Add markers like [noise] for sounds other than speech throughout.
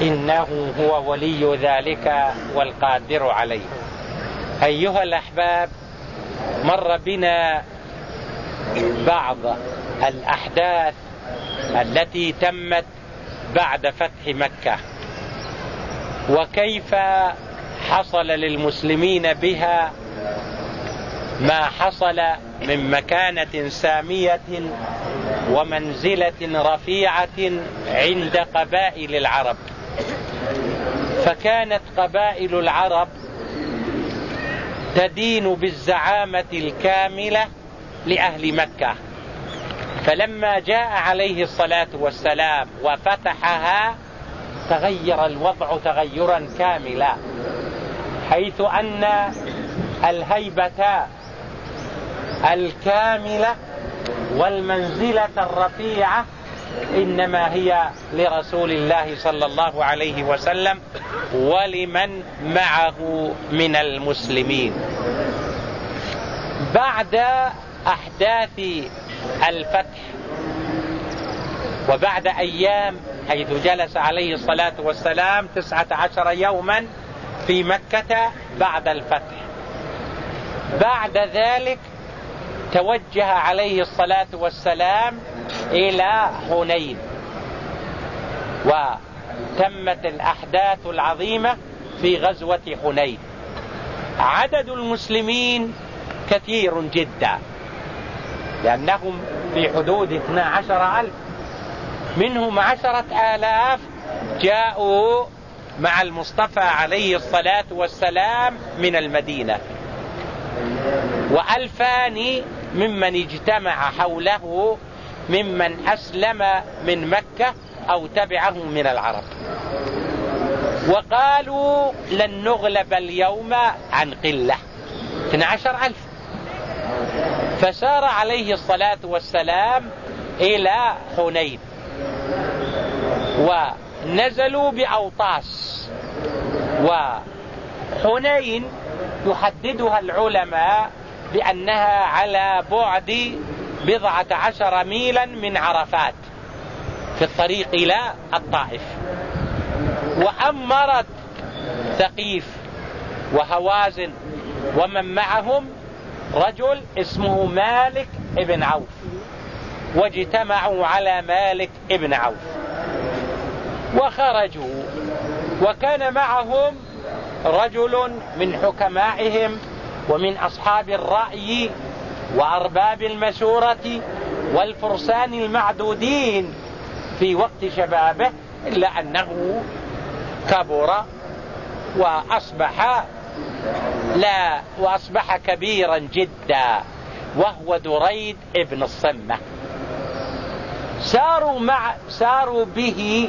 إنه هو ولي ذلك والقادر عليه. أيها الأحباب مر بنا بعض الأحداث التي تمت بعد فتح مكة. وكيف حصل للمسلمين بها؟ ما حصل من مكانة سامية ومنزلة رفيعة عند قبائل العرب. فكانت قبائل العرب تدين بالزعامة الكاملة لأهل مكة. فلما جاء عليه الصلاة والسلام وفتحها تغير الوضع تغيرا كاملا حيث أن الهيبة الكاملة والمنزلة الرفيعة إنما هي لرسول الله صلى الله عليه وسلم ولمن معه من المسلمين. بعد أحداث الفتح وبعد أيام حيث جلس عليه الصلاة والسلام تسعة عشر يوما في مكة بعد الفتح. بعد ذلك توجه عليه الصلاة والسلام إلى حنين. وتمت الأحداث العظيمة في غزوة حنين. عدد المسلمين كثير جدا. لأنهم في حدود 12 ألف. منهم عشرة آلاف جاءوا مع المصطفى عليه الصلاة والسلام من المدينة. وألفان ممن اجتمع حوله ممن أسلم من مكة أو تبعه من العرب. وقالوا لن نغلب اليوم عن قلة. 12 ألف. فسار عليه الصلاة والسلام إلى حنين. ونزلوا بأوطاس. وحنين يحددها العلماء بأنها على بعد بضعة عشر ميلا من عرفات في الطريق إلى الطائف. وأمرت ثقيف وهوازن ومن معهم رجل اسمه مالك ابن عوف واجتمعوا على مالك ابن عوف. وخرجوا وكان معهم رجل من حكمائهم ومن أصحاب الرأي وأرباب المشورة والفرسان المعدودين في وقت شبابه إلا أنه كبر وأصبح لا وأصبح كبيرا جدا وهو دريد ابن الصمة. ساروا مع ساروا به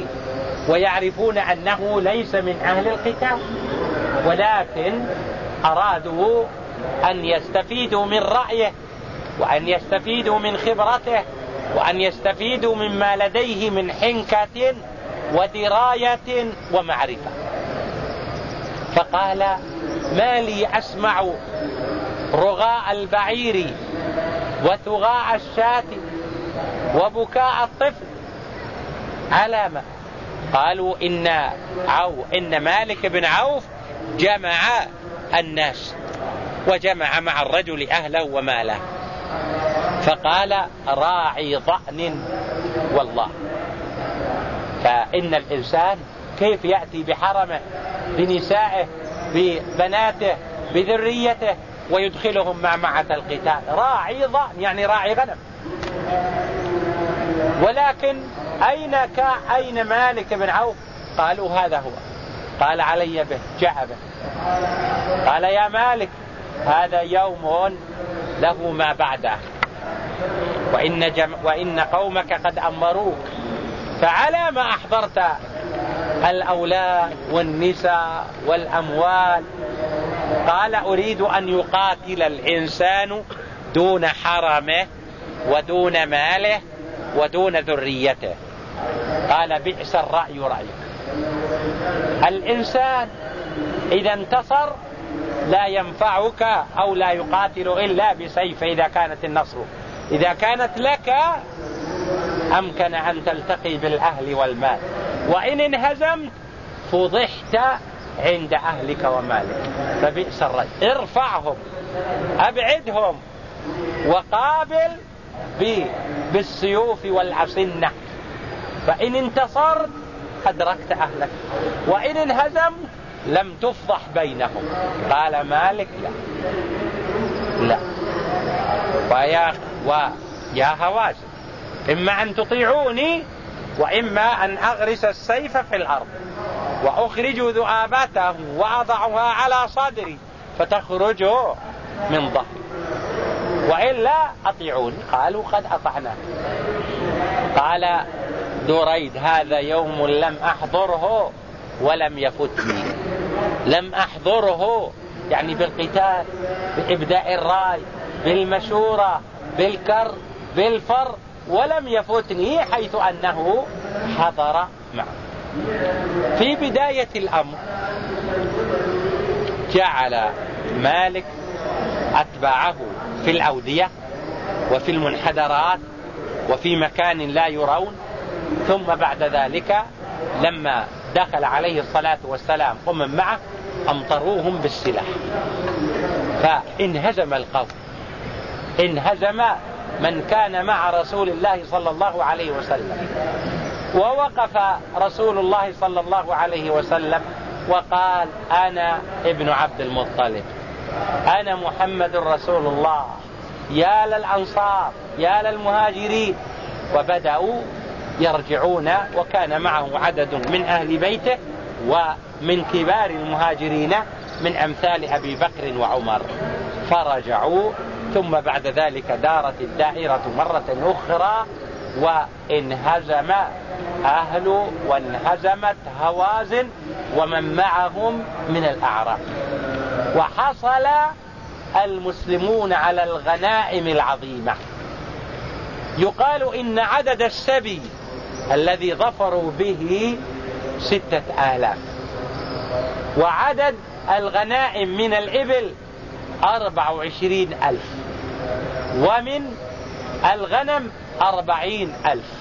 ويعرفون أنه ليس من أهل القتال ولكن أرادوا أن يستفيدوا من رأيه. وأن يستفيدوا من خبرته وأن يستفيدوا مما لديه من حنكة ودراية ومعرفة. فقال ما لي أسمع رغاء البعير وثغاء الشاة وبكاء الطفل على ما قالوا إن عو إن مالك بن عوف جمع الناس وجمع مع الرجل أهله وماله. فقال راعي ضأن والله. فإن الإنسان كيف يأتي بحرمه بنسائه ببناته بذريته ويدخلهم مع معة القتال. راعي ضأن يعني راعي غنم. ولكن أين أين مالك بن عوف؟ قالوا هذا هو. قال علي به جاء به. قال يا مالك هذا يوم له ما بعده. وإن, جم وإن قومك قد أمروك. فعلى ما أحضرت الأولاد والنساء والأموال قال أريد أن يقاتل الإنسان دون حرمه ودون ماله ودون ذريته. قال بئس الرأي رأيك. الإنسان إذا انتصر لا ينفعك أو لا يقاتل إلا بسيف إذا كانت النصر. إذا كانت لك أمكن أن تلتقي بالأهل والمال. وإن انهزمت فضحت عند أهلك ومالك. فبئس الرجل ارفعهم أبعدهم وقابل بالسيوف والأسنة فإن انتصرت أدركت أهلك. وإن انهزمت لم تفضح بينهم. قال مالك لا. لا. ويا, ويا هوازن إما أن تطيعوني وإما أن أغرس السيف في الأرض. وأخرج ذؤابته وأضعها على صدري فتخرج من ظهري وإلا أطيعوني. قالوا قد أطعناك قال دريد هذا يوم لم أحضره ولم يفتني. لم أحضره يعني بالقتال بإبداء الرأي بالمشورة بالكر بالفر ولم يفتني حيث أنه حضر معه. في بداية الأمر جعل مالك أتباعه في الأودية وفي المنحدرات وفي مكان لا يرون. ثم بعد ذلك لما دخل عليه الصلاة والسلام ومن معه أمطروهم بالسلاح. فإنهزم القوم. انهزم من كان مع رسول الله صلى الله عليه وسلم. ووقف رسول الله صلى الله عليه وسلم وقال أنا ابن عبد المطلب. أنا محمد رسول الله. يا للأنصار يا للمهاجرين. وبدأوا يرجعون وكان معه عدد من أهل بيته ومن كبار المهاجرين من أمثال أبي بكر وعمر. فرجعوا ثم بعد ذلك دارت الدائرة مرة أخرى وانهزم أهل وانهزمت هوازن ومن معهم من الأعراب. وحصل المسلمون على الغنائم العظيمة. يقال إن عدد السبي الذي ظفروا به ستة آلاف. وعدد الغنائم من الإبل أربع وعشرين ألف. ومن الغنم أربعين ألف.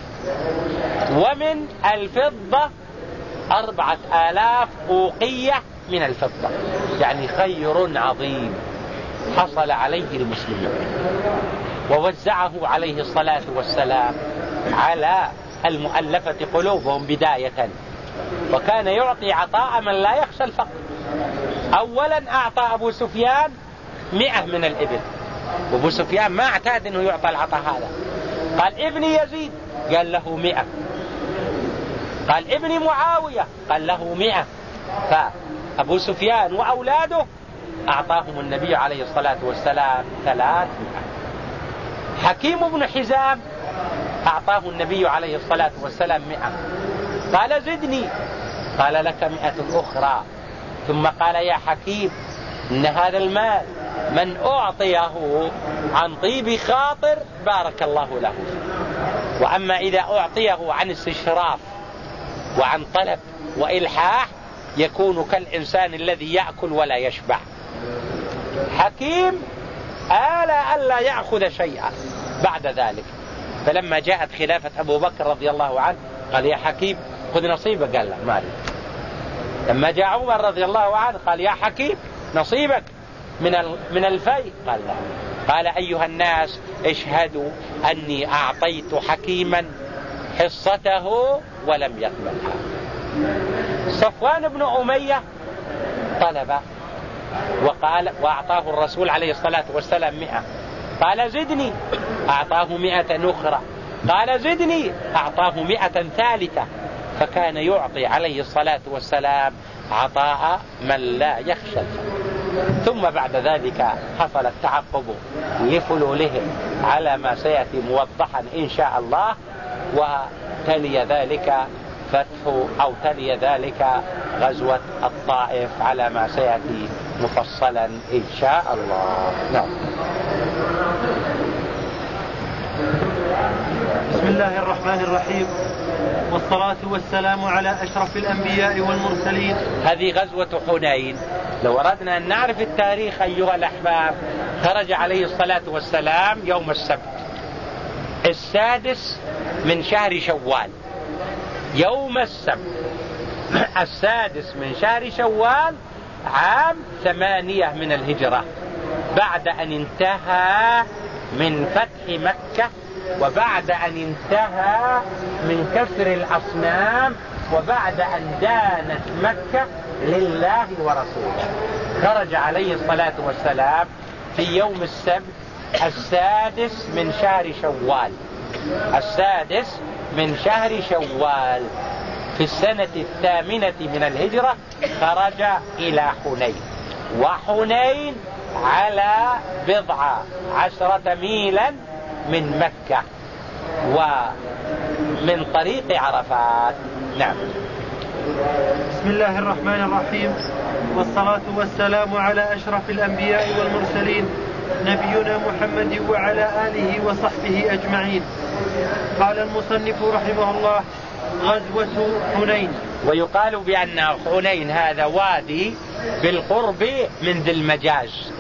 ومن الفضة أربعة آلاف أوقية من الفضة. يعني خير عظيم حصل عليه المسلمون. ووزعه عليه الصلاة والسلام على المؤلفة قلوبهم بداية. وكان يعطي عطاء من لا يخشى الفقر. أولا أعطى أبو سفيان مئة من الإبل. وأبو سفيان ما اعتاد أنه يعطى العطاء هذا. قال ابني يزيد. قال له مئة. قال ابني معاوية. قال له مئة. فأبو سفيان وأولاده أعطاهم النبي عليه الصلاة والسلام ثلاث حكيم بن حزام أعطاه النبي عليه الصلاة والسلام مئة. قال زدني. قال لك مئة أخرى. ثم قال يا حكيم إن هذا المال من أعطيه عن طيب خاطر بارك الله له. وأما إذا أعطيه عن استشراف وعن طلب وإلحاح يكون كالإنسان الذي يأكل ولا يشبع. حكيم آل ألا يأخذ شيئا بعد ذلك. فلما جاءت خلافة أبو بكر رضي الله عنه قال يا حكيم خذ نصيبك. قال لا مالي لما جاء عمر رضي الله عنه قال يا حكيم نصيبك من من الفي قال لا. قال أيها الناس اشهدوا أني أعطيت حكيما حصته ولم يقبلها صفوان بن أمية طلب وقال وأعطاه الرسول عليه الصلاة والسلام مئة. قال زدني. أعطاه مئة أخرى قال زدني. أعطاه مئة ثالثة. فكان يعطي عليه الصلاة والسلام عطاء من لا يخشى ثم بعد ذلك حصل التعقب لفلولهم على ما سيأتي موضحا إن شاء الله وتلي ذلك فتح أو تلي ذلك غزوة الطائف على ما سيأتي مفصلا إن شاء الله. نعم. بسم الله الرحمن الرحيم. والصلاة والسلام على أشرف الأنبياء والمرسلين. هذه غزوة حنين. لو أردنا أن نعرف التاريخ أيها الأحباب خرج عليه الصلاة والسلام يوم السبت السادس من شهر شوال. يوم السبت. [clears throat] السادس من شهر شوال عام ثمانية من الهجرة بعد أن انتهى من فتح مكة وبعد أن انتهى من كسر الأصنام وبعد أن دانت مكة لله ورسوله. خرج عليه الصلاة والسلام في يوم السبت السادس من شهر شوال. السادس من شهر شوال. في السنة الثامنة من الهجرة خرج إلى حنين. وحنين على بضع عشرة ميلا من مكة ومن طريق عرفات. نعم. بسم الله الرحمن الرحيم. والصلاة والسلام على أشرف الأنبياء والمرسلين نبينا محمد وعلى آله وصحبه أجمعين. قال المصنف رحمه الله غزوة حنين. ويقال بأن حنين هذا وادي بالقرب من ذي المجاز.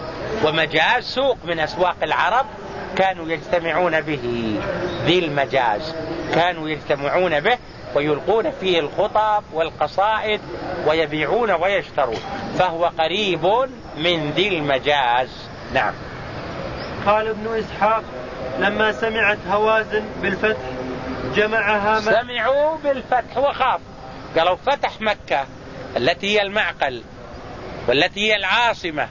ومجاز سوق من أسواق العرب كانوا يجتمعون به ذي المجاز. كانوا يجتمعون به ويلقون فيه الخطب والقصائد ويبيعون ويشترون. فهو قريب من ذي المجاز. نعم. قال ابن إسحاق لما سمعت هوازن بالفتح جمعها سمعوا بالفتح وخاف قالوا فتح مكة التي هي المعقل والتي هي العاصمة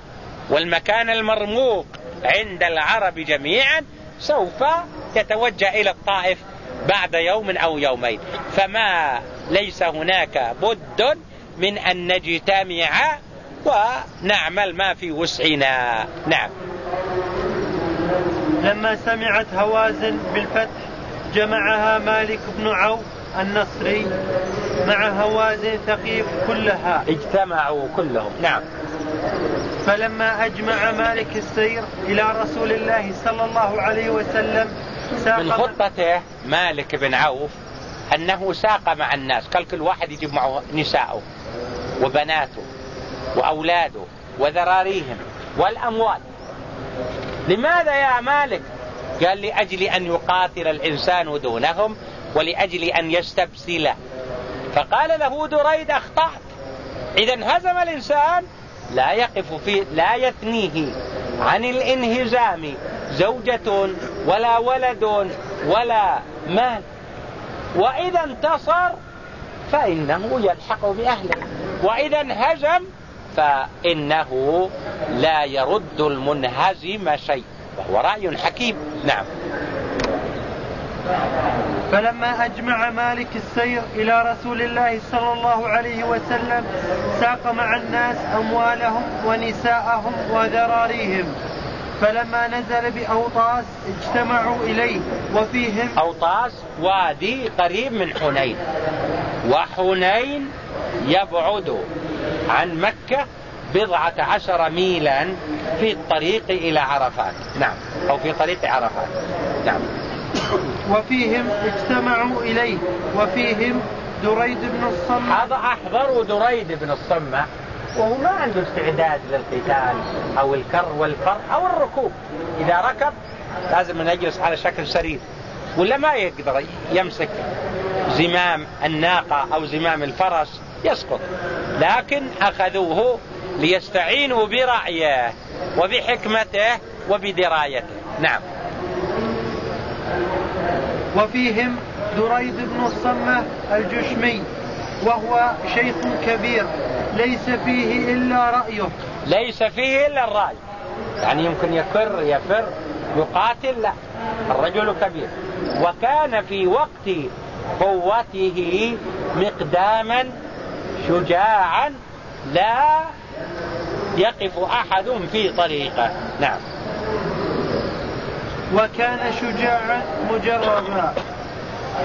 والمكان المرموق. عند العرب جميعا سوف يتوجه إلى الطائف بعد يوم أو يومين. فما ليس هناك بد من أن نجتمع ونعمل ما في وسعنا. نعم. لما سمعت هوازن بالفتح جمعها مالك بن عوف النصري. مع هوازن ثقيف كلها. اجتمعوا كلهم. نعم. فلما أجمع مالك السير إلى رسول الله صلى الله عليه وسلم ساق من خطته مالك بن عوف أنه ساق مع الناس قال كل واحد يجيب معه نساءه وبناته وأولاده وذراريهم والأموال لماذا يا مالك؟ قال لأجل أن يقاتل الإنسان دونهم ولأجل أن يستبسل فقال له دريد أخطأت. إذا انهزم الإنسان لا يقف في لا يثنيه عن الانهزام زوجة ولا ولد ولا مال. وإذا انتصر فإنه يلحق بأهله. وإذا انهزم فإنه لا يرد المنهزم شيء. وهو رأي حكيم. نعم. فلما أجمع مالك السير إلى رسول الله صلى الله عليه وسلم ساق مع الناس أموالهم ونساءهم وذراريهم. فلما نزل بأوطاس اجتمعوا إليه وفيهم أوطاس وادي قريب من حنين. وحنين يبعد عن مكة بضعة عشر ميلا في الطريق إلى عرفات. نعم أو في طريق عرفات. نعم. وفيهم اجتمعوا إليه وفيهم دريد بن الصمة. هذا أحضروا دريد بن الصمة. وهو ما عنده استعداد للقتال أو الكر والفر أو الركوب. إذا ركب لازم أن يجلس على شكل سرير. ولا ما يقدر يمسك زمام الناقة أو زمام الفرس يسقط. لكن أخذوه ليستعينوا برأيه وبحكمته وبدرايته. نعم. وفيهم دريد بن الصمة الجشمي وهو شيخ كبير ليس فيه إلا رأيه. ليس فيه إلا الرأي. يعني يمكن يكر يفر يقاتل لا. الرجل كبير. وكان في وقت قوته مقداما شجاعا لا يقف أحد في طريقه. نعم. وكان شجاعا مجربا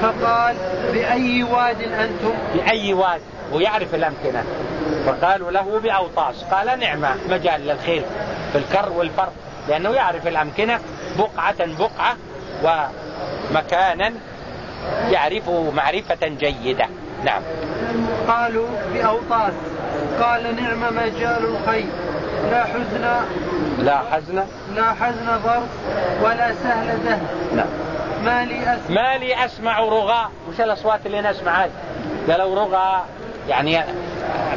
فقال بأي واد أنتم؟ بأي واد؟ ويعرف الأمكنة. فقالوا له بأوطاس قال نعمة مجال للخيل في الكر والفر لأنه يعرف الأمكنة بقعة بقعة ومكانا يعرفه معرفة جيدة. نعم. قالوا بأوطاس قال نعم مجال الخيل. لا حزن. لا حزن. لا حزن ظرف ولا سهل نعم ما لي أسمع. ما لي أسمع رغاء. وش الأصوات اللي نسمع؟ هذه قالوا رغاء. يعني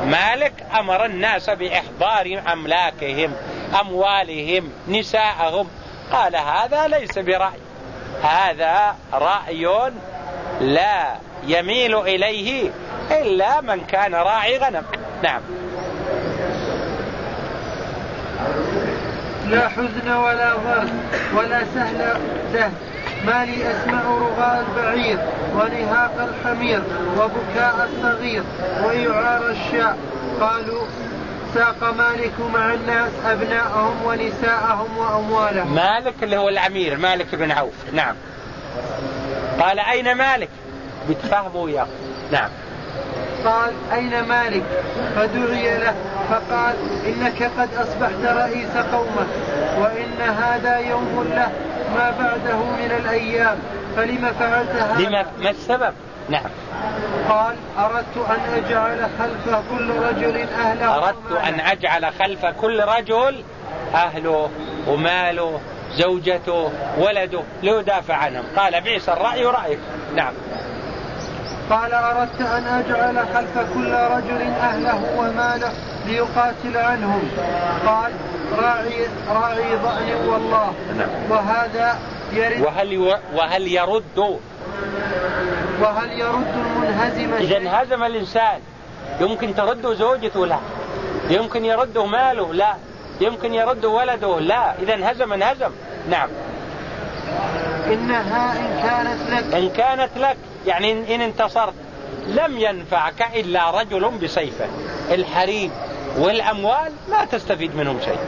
مالك أمر الناس بإحضار أملاكهم أموالهم نساءهم. قال هذا ليس برأي. هذا رأي لا يميل إليه إلا من كان راعي غنم. نعم. لا حزن ولا ضر ولا سهل ده ما لي أسمع رغاء البعير ونهاق الحمير وبكاء الصغير ويعار الشاء. قالوا ساق مالك مع الناس أبناءهم ونساءهم وأموالهم. مالك اللي هو الأمير مالك بن عوف. نعم. قال أين مالك؟ بتفهموا يا نعم. قال أين مالك؟ فدعي له فقال إنك قد أصبحت رئيس قومك وإن هذا يوم له ما بعده من الأيام فلم فعلت هذا؟ لما ما السبب؟ نعم. قال أردت أن أجعل خلف كل رجل أهله. أردت أن أجعل خلف كل رجل أهله وماله زوجته ولده ليدافع عنهم. قال بئس الرأي رأيك نعم. قال أردت أن أجعل خلف كل رجل أهله وماله ليقاتل عنهم. قال راعي راعي ضأن والله. نعم. وهذا يرد وهل وهل يرد؟ وهل يرد المنهزم إذا انهزم الإنسان. يمكن ترده زوجته لا. يمكن يرده ماله لا. يمكن يرده ولده لا. إذا انهزم انهزم. نعم. إنها إن كانت لك. إن كانت لك. يعني إن انتصرت. لم ينفعك إلا رجل بسيفه. الحريم والأموال ما تستفيد منهم شيء.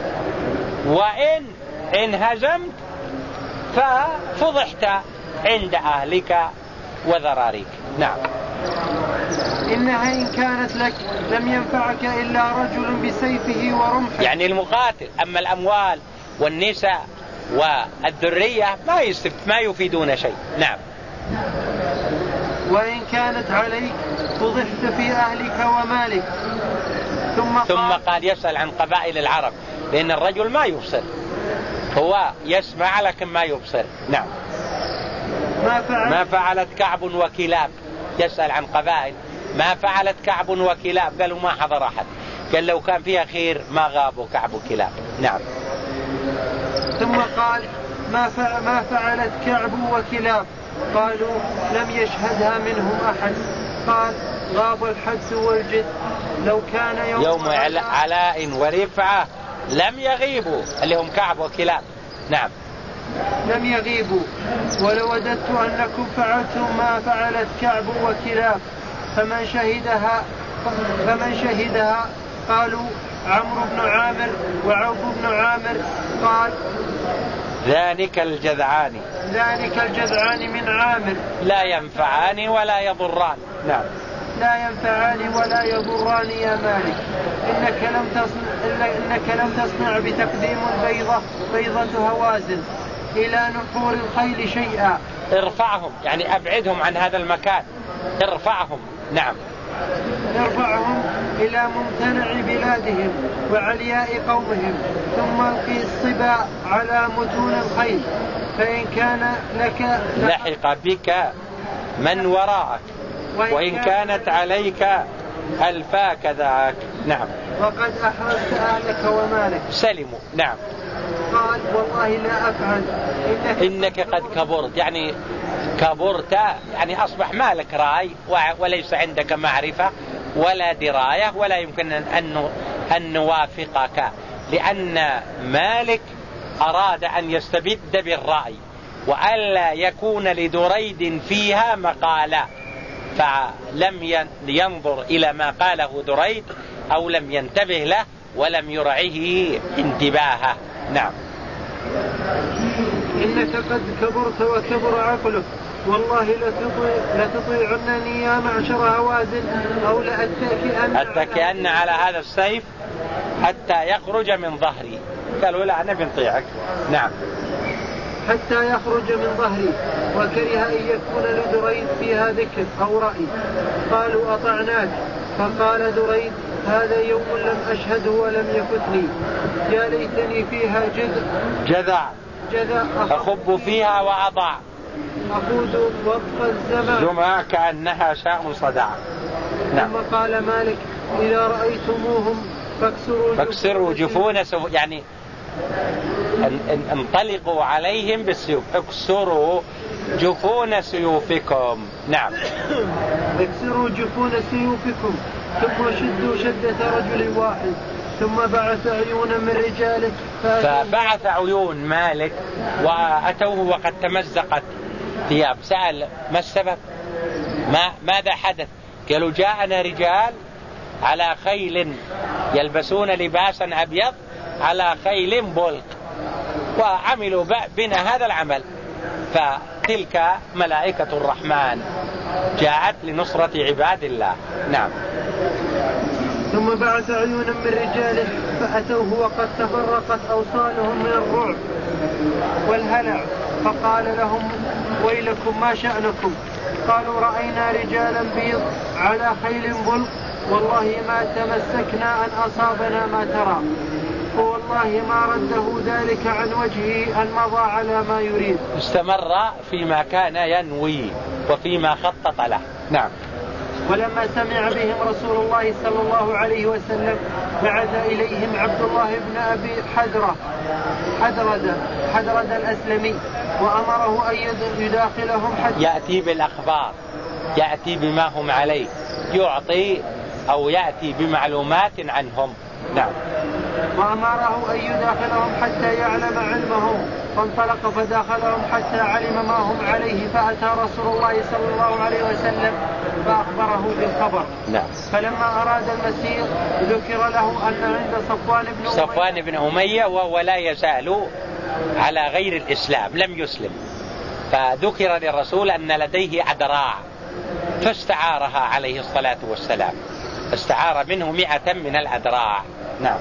وإن انهزمت ففضحت عند أهلك وذراريك. نعم. إنها إن كانت لك لم ينفعك إلا رجل بسيفه ورمحه. يعني المقاتل أما الأموال والنساء والذرية ما ما يفيدون شيء. نعم. وإن كانت عليك فضحت في أهلك ومالك. ثم قال, ثم قال يسأل عن قبائل العرب لأن الرجل ما يبصر. هو يسمع لكن ما يبصر. نعم. ما فعل ما فعلت كعب وكلاب؟ يسأل عن قبائل. ما فعلت كعب وكلاب؟ قالوا ما حضر أحد. قال لو كان فيها خير ما غابوا كعب وكلاب. نعم. ثم قال ما فعل ما فعلت كعب وكلاب. قالوا لم يشهدها منهم أحد. قال غاب الحدس والجد. لو كان يوم, يوم عل- علاء ورفعة لم يغيبوا اللي هم كعب وكلاب. نعم. لم يغيبوا. ولوددت أنكم فعلتم ما فعلت كعب وكلاب. فمن شهدها فمن شهدها؟ قالوا عمرو بن عامر وعوف بن عامر. قال ذلك الجذعان. ذلك الجذعان من عامر. لا ينفعان ولا يضران. نعم. لا ينفعان ولا يضران يا مالك. إنك لم تصنع إنك لم تصنع بتقديم البيضة بيضة هوازن إلى نحور الخيل شيئا. ارفعهم يعني أبعدهم عن هذا المكان. ارفعهم. نعم. ارفعهم إلى ممتنع بلادهم وعلياء قومهم ثم ألقي الصبا على متون الخيل. فإن كان لك لحق بك من وراءك وإن كانت عليك ألفاك ذاك نعم. وقد أحرزت أهلك ومالك. سلموا. نعم. قال والله لا أفعل. إنك إنك قد كبرت. يعني كبرت يعني أصبح مالك رأي وع- وليس عندك معرفة ولا دراية ولا يمكن أن- أن نوافقك. لأن مالك أراد أن يستبد بالرأي وألا يكون لدريد فيها مقالا فلم ين- ينظر إلى ما قاله دريد أو لم ينتبه له ولم يرعه انتباهه. نعم. إنك قد كبرت وكبر عقلك. والله لتطيعنني يا معشر هوازن أو لأتكئن أتكئن على هذا السيف حتى يخرج من ظهري. قالوا لا أنا بنطيعك. نعم. حتى يخرج من ظهري. وكره أن يكون لدريد فيها ذكر أو رأي. قالوا أطعناك. فقال دريد هذا يوم لم أشهده ولم يفتني يا ليتني فيها جذع جذع جذع أخب فيها وأضع أخوذ وفق الزمان. زما كأنها شاء صدع نعم. ثم قال مالك إذا رأيتموهم فاكسروا فاكسروا جفون يعني انطلقوا عليهم بالسيوف. اكسروا جفون سيوفكم. نعم. [coughs] اكسروا جفون سيوفكم. ثم شدوا شدة رجل واحد ثم بعث عيونا من رجاله فبعث عيون مالك وأتوه وقد تمزقت ثياب. سأل ما السبب؟ ما ماذا حدث؟ قالوا جاءنا رجال على خيل يلبسون لباسا أبيض على خيل بلق وعملوا بنا هذا العمل. فتلك ملائكة الرحمن. جاءت لنصرة عباد الله. نعم. ثم بعث عيونا من رجاله فأتوه وقد تفرقت أوصالهم من الرعب والهلع. فقال لهم ويلكم ما شأنكم. قالوا رأينا رجالا بيض على خيل بلق. والله ما تمسكنا أن أصابنا ما ترى. فوالله ما رده ذلك عن وجهه أن مضى على ما يريد. استمر فيما كان ينوي وفيما خطط له. نعم. ولما سمع بهم رسول الله صلى الله عليه وسلم بعث إليهم عبد الله بن أبي حدرة حدرد حدرد الأسلمي وأمره أن يداخلهم حتى يأتي بالأخبار يأتي بما هم عليه يعطي أو يأتي بمعلومات عنهم. نعم. وأمره أن يداخلهم حتى يعلم علمهم فانطلق فداخلهم حتى علم ما هم عليه فأتى رسول الله صلى الله عليه وسلم فأخبره بالخبر. نعم. فلما أراد المسير ذكر له أن عند صفوان بن أمية صفوان بن أمية وهو لا يزال على غير الإسلام لم يسلم. فذكر للرسول أن لديه أدراع فاستعارها عليه الصلاة والسلام. استعار منه مئة من الأدراع نعم.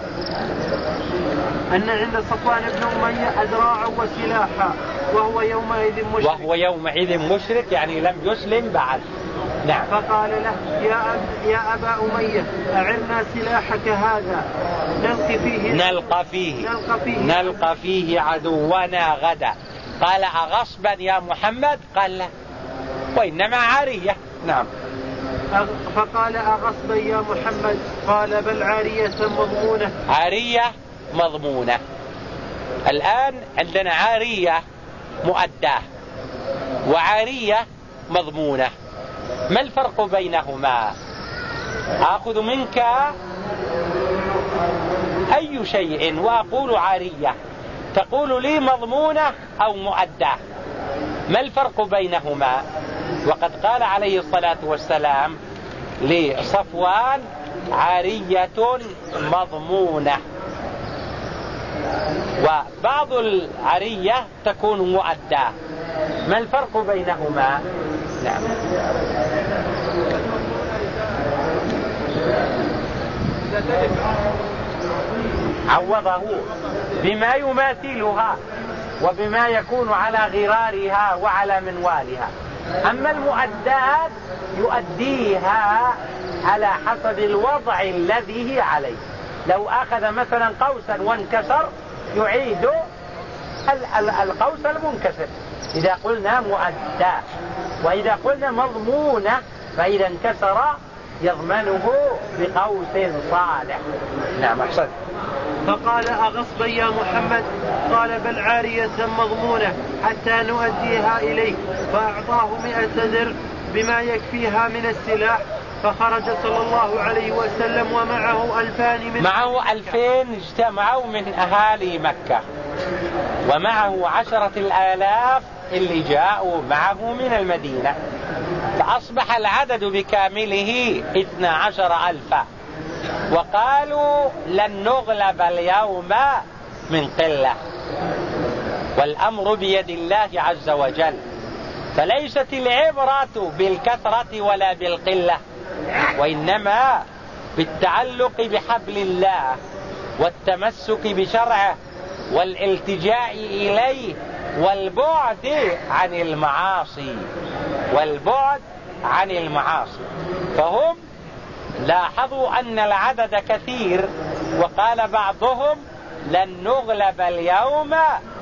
أن عند صفوان بن أمية أدراعا وسلاحا وهو يومئذ مشرك. وهو يومئذ مشرك يعني لم يسلم بعد. نعم. فقال له يا أب يا أبا أمية أعرنا سلاحك هذا. نلقي فيه. نلقى فيه. نلقى فيه, نلقى فيه عدونا غدا. قال أغصبا يا محمد؟ قال لا. وإنما عارية نعم. فقال أغصبا يا محمد؟ قال بل عارية مضمونة. عارية مضمونة. الآن عندنا عارية مؤداة وعارية مضمونة. ما الفرق بينهما؟ آخذ منك أي شيء وأقول عارية. تقول لي مضمونة أو مؤداة. ما الفرق بينهما؟ وقد قال عليه الصلاة والسلام لصفوان عارية مضمونة. وبعض العرية تكون مؤداة ما الفرق بينهما؟ نعم. عوضه بما يماثلها وبما يكون على غرارها وعلى منوالها. أما المؤدات يؤديها على حسب الوضع الذي هي عليه. لو أخذ مثلا قوسا وانكسر يعيد القوس المنكسر. إذا قلنا مؤدى وإذا قلنا مضمونة فإذا انكسر يضمنه بقوس صالح. نعم أحسن فقال أغصبا يا محمد؟ قال بل عارية مضمونة حتى نؤديها إليك فأعطاه مئة در بما يكفيها من السلاح فخرج صلى الله عليه وسلم ومعه ألفان من معه ألفين اجتمعوا من أهالي مكة. ومعه عشرة الآلاف اللي جاءوا معه من المدينة. فأصبح العدد بكامله اثنا عشر ألفا وقالوا لن نغلب اليوم من قلة. والأمر بيد الله عز وجل. فليست العبرة بالكثرة ولا بالقلة. وإنما بالتعلق بحبل الله والتمسك بشرعه والالتجاء إليه والبعد عن المعاصي والبعد عن المعاصي. فهم لاحظوا أن العدد كثير وقال بعضهم لن نغلب اليوم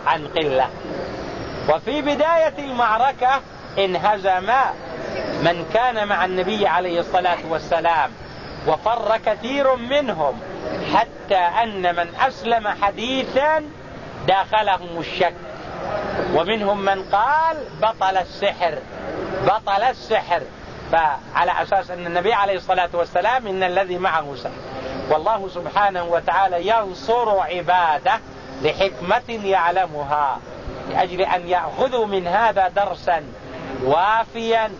عن قلة. وفي بداية المعركة انهزم من كان مع النبي عليه الصلاة والسلام وفر كثير منهم حتى أن من أسلم حديثا داخلهم الشك. ومنهم من قال بطل السحر بطل السحر. فعلى أساس أن النبي عليه الصلاة والسلام إن الذي معه سحر. والله سبحانه وتعالى ينصر عباده لحكمة يعلمها لأجل أن يأخذوا من هذا درسا وافيا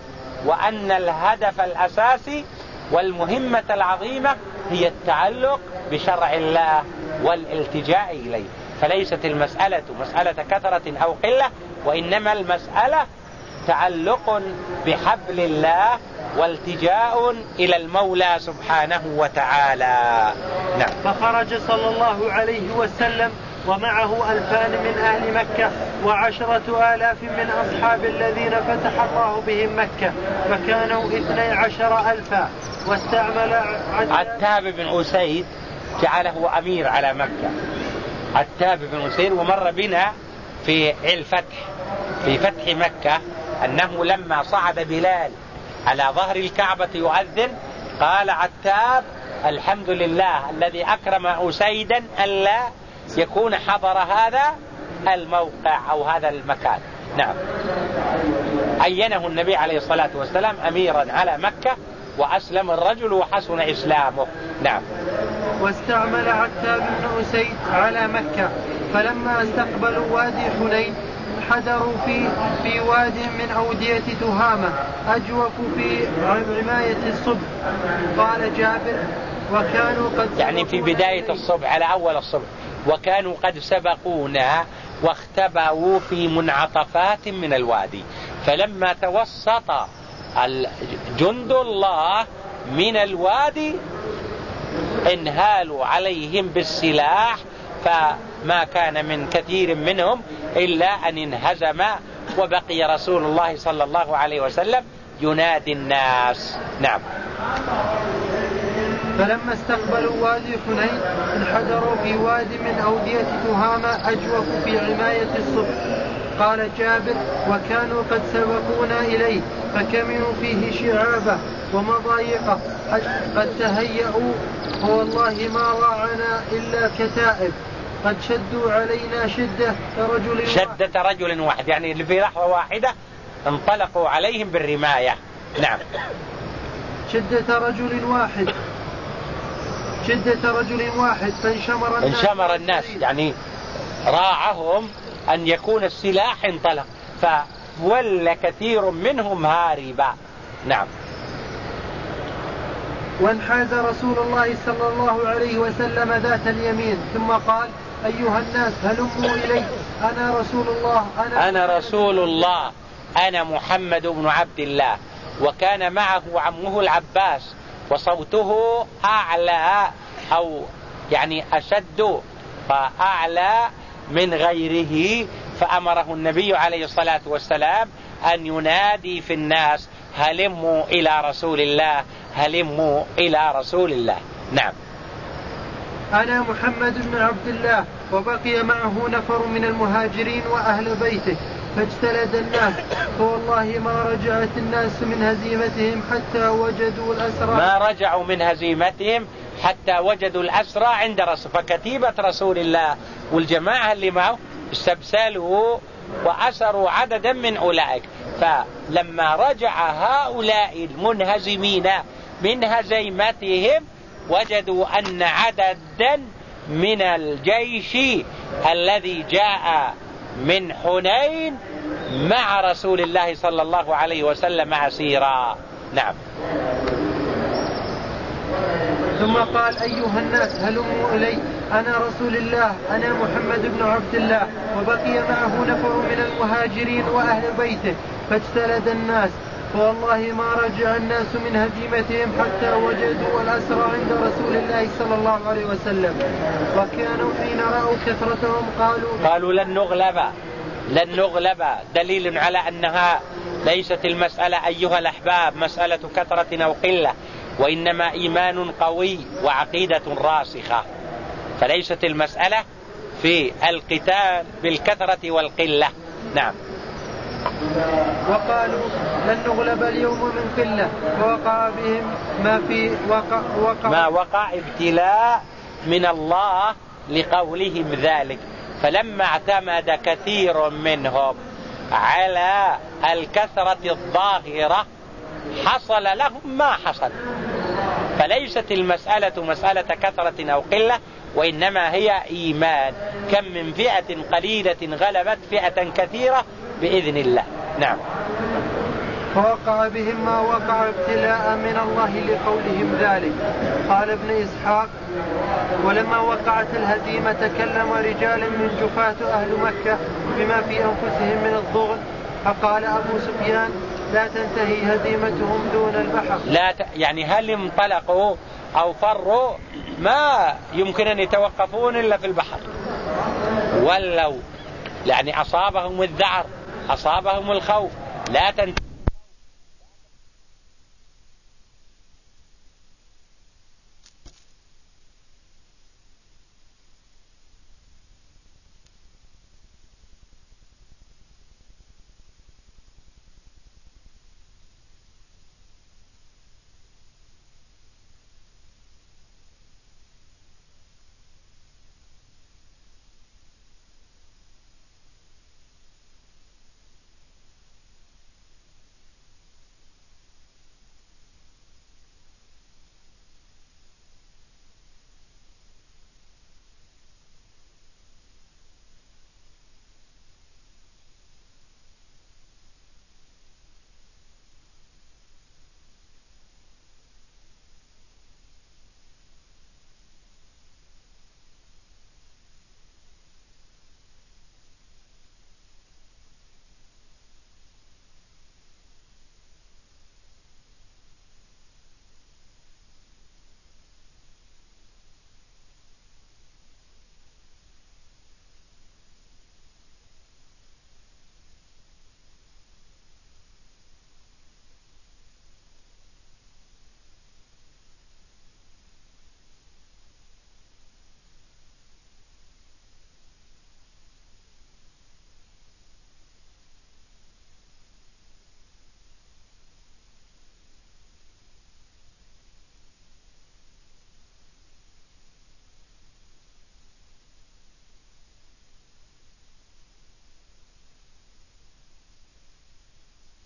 وأن الهدف الأساسي والمهمة العظيمة هي التعلق بشرع الله والالتجاء إليه. فليست المسألة مسألة كثرة أو قلة وإنما المسألة تعلق بحبل الله والتجاء إلى المولى سبحانه وتعالى. نعم. فخرج صلى الله عليه وسلم ومعه ألفان من أهل مكة وعشرة آلاف من أصحاب الذين فتح الله بهم مكة فكانوا اثني عشر ألفا. واستعمل عتاب بن أسيد جعله أمير على مكة. عتاب بن أسيد ومر بنا في الفتح في فتح مكة أنه لما صعد بلال على ظهر الكعبة يؤذن قال عتاب الحمد لله الذي أكرم أسيدا ألا يكون حضر هذا الموقع أو هذا المكان. نعم. عينه النبي عليه الصلاة والسلام أميرا على مكة وأسلم الرجل وحسن إسلامه. نعم. واستعمل عتاب بن أسيد على مكة. فلما استقبلوا وادي حنين حدروا في في واد من أودية تهامة أجوفوا في عماية الصبح. قال جابر وكانوا قد يعني في بداية الصبح على أول الصبح. وكانوا قد سبقونا واختبأوا في منعطفات من الوادي. فلما توسط جند الله من الوادي انهالوا عليهم بالسلاح فما كان من كثير منهم إلا أن انهزم وبقي رسول الله صلى الله عليه وسلم ينادي الناس. نعم. فلما استقبلوا وادي حنين انحدروا في واد من أودية تهامة أجوف في عماية الصبح. قال جابر وكانوا قد سبقونا إليه فكمنوا فيه شعابة ومضايقة قد تهيأوا ووالله ما ضاعنا إلا كتائب. قد شدوا علينا شدة رجل شدة رجل واحد يعني اللي في لحظة واحدة انطلقوا عليهم بالرماية. نعم. شدة رجل واحد. شدة رجل واحد. فانشمر الناس انشمر الناس يعني راعهم أن يكون السلاح انطلق. فول كثير منهم هاربا. نعم. وانحاز رسول الله صلى الله عليه وسلم ذات اليمين. ثم قال أيها الناس هلموا إلي. أنا رسول الله. أنا, أنا رسول الله. أنا محمد بن عبد الله. وكان معه عمه العباس. وصوته أعلى أو يعني أشد. فأعلى من غيره فأمره النبي عليه الصلاة والسلام أن ينادي في الناس هلموا إلى رسول الله هلموا إلى رسول الله. نعم. أنا محمد بن عبد الله وبقي معه نفر من المهاجرين وأهل بيته فاجتلد الناس. فوالله ما رجعت الناس من هزيمتهم حتى وجدوا الأسرى. ما رجعوا من هزيمتهم حتى وجدوا الأسرى عند رسول فكتيبة رسول الله والجماعة اللي معه استبسلوا وأسروا عددا من أولئك. فلما رجع هؤلاء المنهزمين من هزيمتهم وجدوا أن عددا من الجيش الذي جاء من حنين مع رسول الله صلى الله عليه وسلم أسيرا نعم. ثم قال أيها الناس هلموا إلي. أنا رسول الله. أنا محمد بن عبد الله. وبقي معه نفر من المهاجرين وأهل بيته. فاجتلد الناس. فوالله ما رجع الناس من هزيمتهم حتى وجدوا الأسرى عند رسول الله صلى الله عليه وسلم. وكانوا حين رأوا كثرتهم قالوا قالوا لن نغلب. لن نغلب. دليل على أنها ليست المسألة أيها الأحباب مسألة كثرة أو قلة. وإنما إيمان قوي وعقيدة راسخة. فليست المسألة في القتال بالكثرة والقلة. نعم. وقالوا لن نغلب اليوم من قلة ووقع بهم ما في وقع, وقع ما وقع ابتلاء من الله لقولهم ذلك. فلما اعتمد كثير منهم على الكثرة الظاهرة حصل لهم ما حصل. فليست المسألة مسألة كثرة أو قلة وإنما هي إيمان. كم من فئة قليلة غلبت فئة كثيرة بإذن الله. نعم. فوقع بهم ما وقع ابتلاء من الله لقولهم ذلك. قال ابن إسحاق ولما وقعت الهزيمة تكلم رجال من جفاة أهل مكة بما في أنفسهم من الضغن فقال أبو سفيان لا تنتهي هزيمتهم دون البحر. لا ت... يعني هل انطلقوا أو فروا؟ ما يمكن أن يتوقفون إلا في البحر. ولو يعني أصابهم الذعر أصابهم الخوف. لا تنتهي.